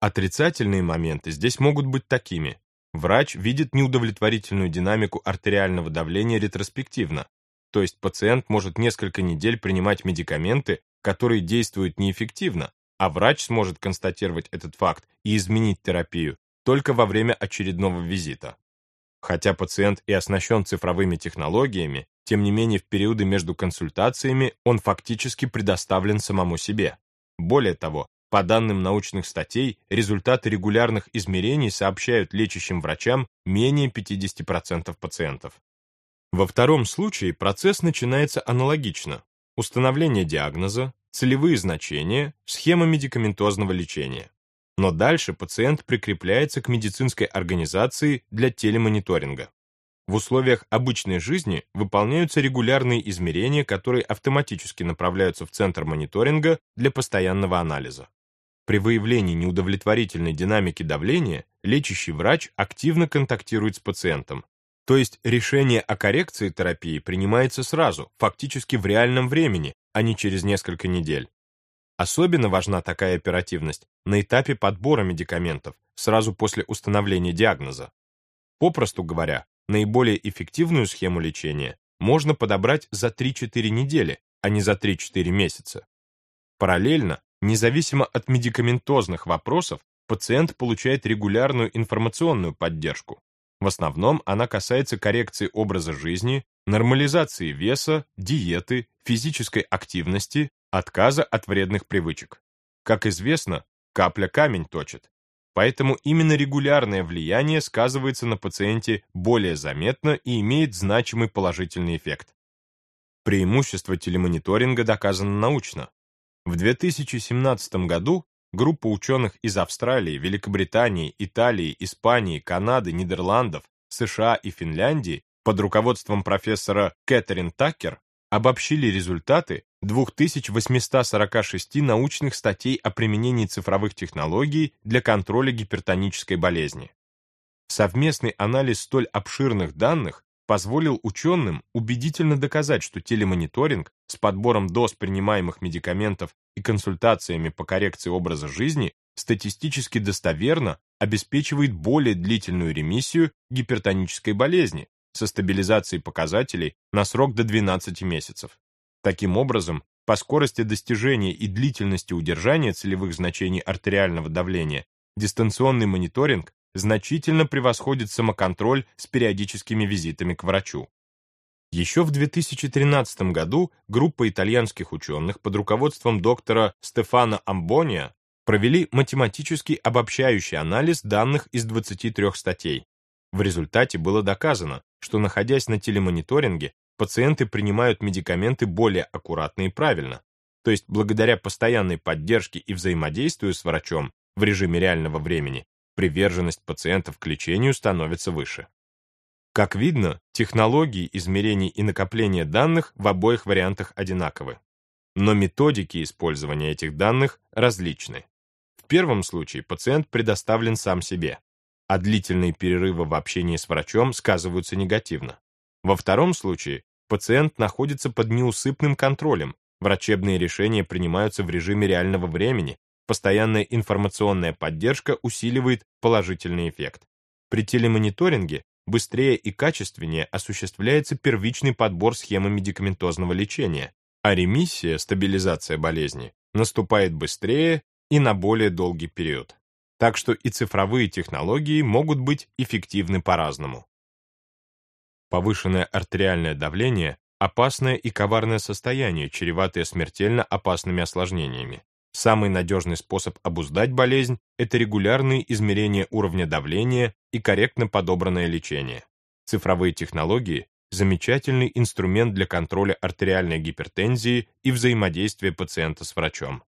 Отрицательные моменты здесь могут быть такими. Врач видит неудовлетворительную динамику артериального давления ретроспективно, то есть пациент может несколько недель принимать медикаменты, которые действуют неэффективно, а врач сможет констатировать этот факт и изменить терапию только во время очередного визита. Хотя пациент и оснащен цифровыми технологиями, тем не менее в периоды между консультациями он фактически предоставлен самому себе. Более того, по данным научных статей, результаты регулярных измерений сообщают лечащим врачам менее 50% пациентов. Во втором случае процесс начинается аналогично. Установление диагноза, целевые значения, схема медикаментозного лечения. Но дальше пациент прикрепляется к медицинской организации для телемониторинга. В условиях обычной жизни выполняются регулярные измерения, которые автоматически направляются в центр мониторинга для постоянного анализа. При выявлении неудовлетворительной динамики давления лечащий врач активно контактирует с пациентом. То есть решение о коррекции терапии принимается сразу, фактически в реальном времени, а не через несколько недель. Особенно важна такая оперативность на этапе подбора медикаментов, сразу после установления диагноза. Попросту говоря, наиболее эффективную схему лечения можно подобрать за 3-4 недели, а не за 3-4 месяца. Параллельно Независимо от медикаментозных вопросов, пациент получает регулярную информационную поддержку. В основном она касается коррекции образа жизни, нормализации веса, диеты, физической активности, отказа от вредных привычек. Как известно, капля камень точит. Поэтому именно регулярное влияние сказывается на пациенте более заметно и имеет значимый положительный эффект. Преимущество телемониторинга доказано научно. В 2017 году группа ученых из Австралии, Великобритании, Италии, Испании, Канады, Нидерландов, США и Финляндии под руководством профессора Кэтрин Такер обобщили результаты 2846 научных статей о применении цифровых технологий для контроля гипертонической болезни. Совместный анализ столь обширных данных позволил ученым убедительно доказать, что телемониторинг с подбором доз принимаемых медикаментов и консультациями по коррекции образа жизни статистически достоверно обеспечивает более длительную ремиссию гипертонической болезни со стабилизацией показателей на срок до 12 месяцев. Таким образом, по скорости достижения и длительности удержания целевых значений артериального давления дистанционный мониторинг значительно превосходит самоконтроль с периодическими визитами к врачу. Еще в 2013 году группа итальянских ученых под руководством доктора Стефано Амбония провели математический обобщающий анализ данных из 23 статей. В результате было доказано, что находясь на телемониторинге, пациенты принимают медикаменты более аккуратно и правильно, то есть благодаря постоянной поддержке и взаимодействию с врачом в режиме реального времени, приверженность пациентов к лечению становится выше. Как видно, технологии измерений и накопления данных в обоих вариантах одинаковы. Но методики использования этих данных различны. В первом случае пациент предоставлен сам себе, а длительные перерывы в общении с врачом сказываются негативно. Во втором случае пациент находится под неусыпным контролем, врачебные решения принимаются в режиме реального времени, постоянная информационная поддержка усиливает положительный эффект. При телемониторинге быстрее и качественнее осуществляется первичный подбор схемы медикаментозного лечения, а ремиссия, стабилизация болезни, наступает быстрее и на более долгий период. Так что и цифровые технологии могут быть эффективны по-разному. Повышенное артериальное давление – опасное и коварное состояние, чреватое смертельно опасными осложнениями. Самый надежный способ обуздать болезнь – это регулярные измерения уровня давления и корректно подобранное лечение. Цифровые технологии – замечательный инструмент для контроля артериальной гипертензии и взаимодействия пациента с врачом.